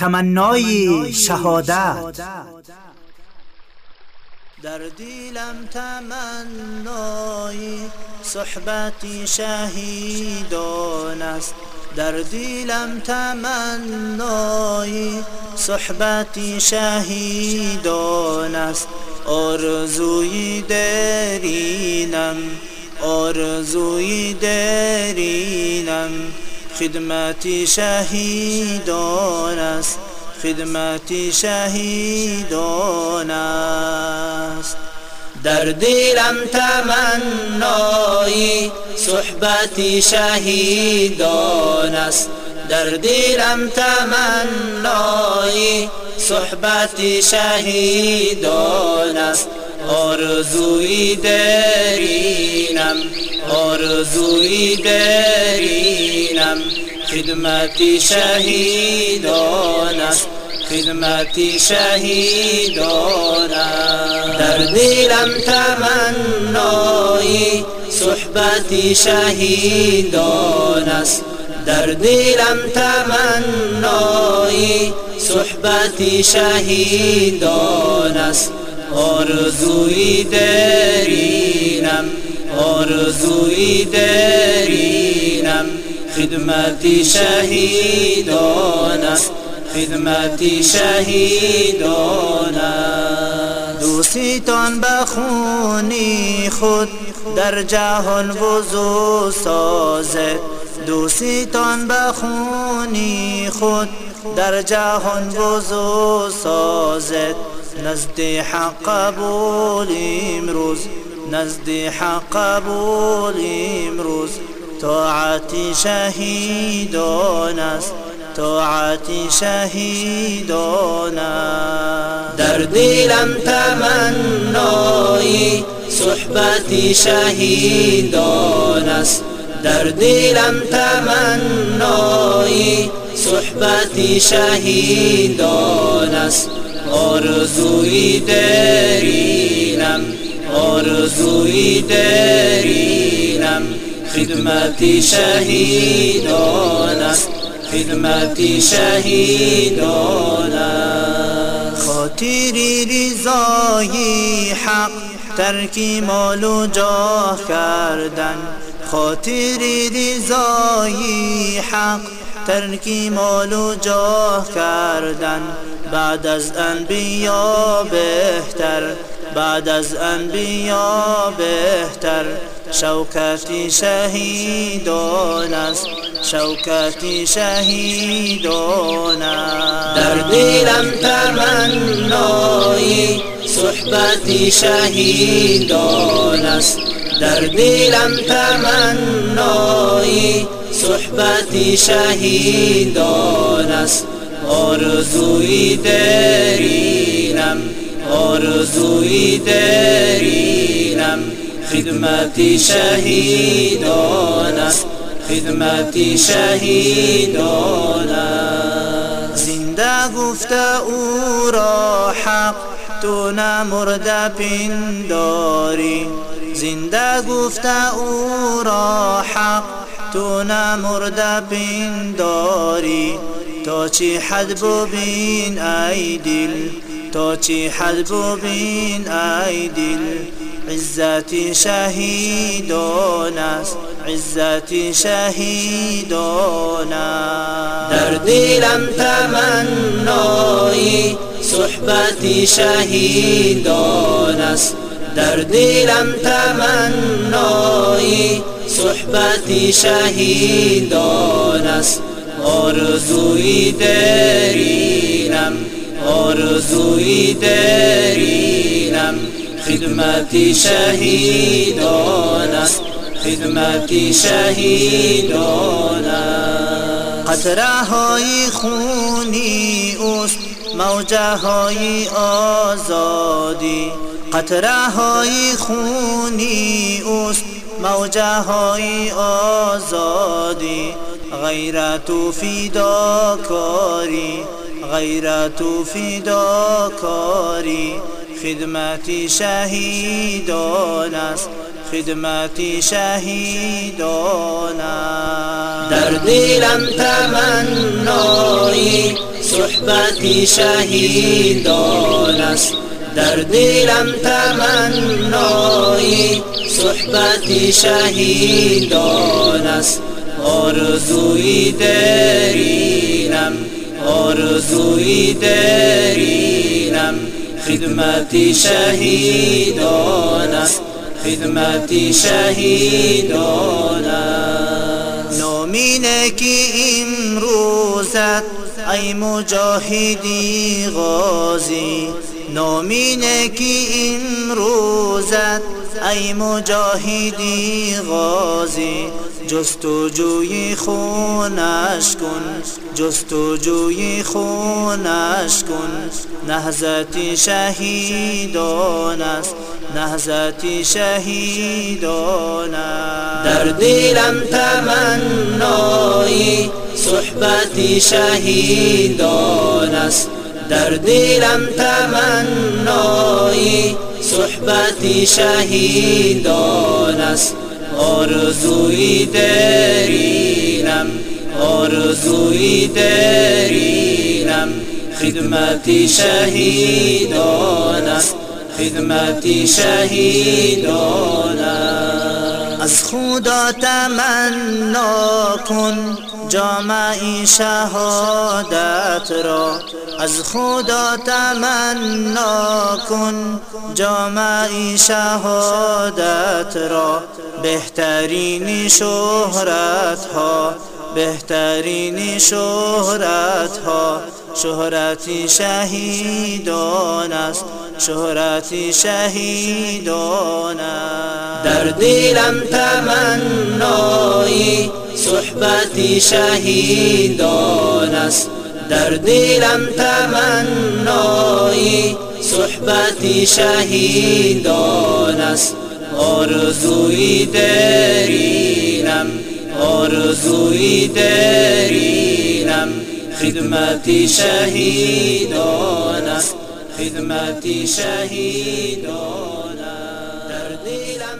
تمنای شهادت. در دیلم تمنای صحبتی شهیدان است. در دیلم تمنای صحبتی شهیدان است. آرزوی درینم آرزوی درینم. خدمتی شهیدان است. خدمتی شهیدان است. در دلم تمنای صحبتی شهیدان است. در دلم تمنای صحبتی شهیدان است. آرزوی درینم آرزوی درینم. خدمتی شهیدان است خدمتی شهیدان در دلم تمنای صحبتی شهیدان است. در دلم تمنای صحبتی شهیدان است. آرزوی درینم آرزوی درینم خدمتی شهیدان است. خدمتی شهیدان است. دوستان بخونی خود در جهان وضو سازد دوستان بخونی خود در جهان وضو سازد نزد حق قبول امروز نزد حق قبول امروز. طاعت شهیدان است طاعت شهیدان در دلم تمنای صحبت شهیدان است. در دلم تمنای صحبت شهیدان است. آرزوی درینم آرزوی درینم. خدمتی شهیدان است. خدمتی شهیدان است. خاطری رضای حق ترکی مال و جاه کردن. خاطری رضای حق ترکی مال و جاه کردن. بعد از انبیا بهتر بعد از انبیا بهتر. شوکتی شهیدان است. شوکتی شهیدان در دلم تمنای صحبتی شهیدان است. در دلم تمنای صحبتی شهیدان است. آرزوی درینم آرزوی درینم. خدمتی شهیدان است. خدمتی شهیدان زنده گفته او را حق تو نمرده پنداری. زنده گفته او را حق تو نمرده پنداری. تا چی حد ببین ای دل تا چی حد ببین ای دل. عزت شهیدان است عزت شهیدان در دلم تمنای صحبت شهیدان است. در دلم تمنای صحبت شهیدان است. آرزوی درینم آرزوی درینم. خدمتی شهیدان است. خدمتی شهیدان قطره های خونی اوست موجه های آزادی. قطره های خونی اوست موجه های آزادی. غیرت و فداکاری غیرت و فداکاری. خدمتی شهیدان است خدمتی شهیدان در دلم تمنای صحبتی شهیدان است. در دلم تمنایی صحبتی شهیدان است. آرزوی درینم آرزوی درینم. خدمتی شهیدان است. خدمتی شهیدان است. نامینه که امروزت ای مجاهدی غازی. نامینه که امروزت ای مجاهدی غازی جستجوی خونش کن جستجوی خونش کن. نهزت شهیدان است نهزت شهیدان در دلم تمنایی صحبت شهیدان است. در دلم تمنایی صحبت شهیدان است. آرزوی درینم آرزوی درینم. خدمتی شهیدان است خدمتی شهیدان از خدا تمنا کن. جامعی شهادت را از خدا تمنا کن. جامعی شهادت را بهترین شهرت ها بهترین شهرت ها شهرتی شهیدان است شهرتی شهیدان در دلم تمنایی صحبتی شهیدان است. در دلم تمنایی صحبتی شهیدان است. آرزوی درینم آرزوی درینم. خدمتی شهیدان است خدمتی شهیدان در دلم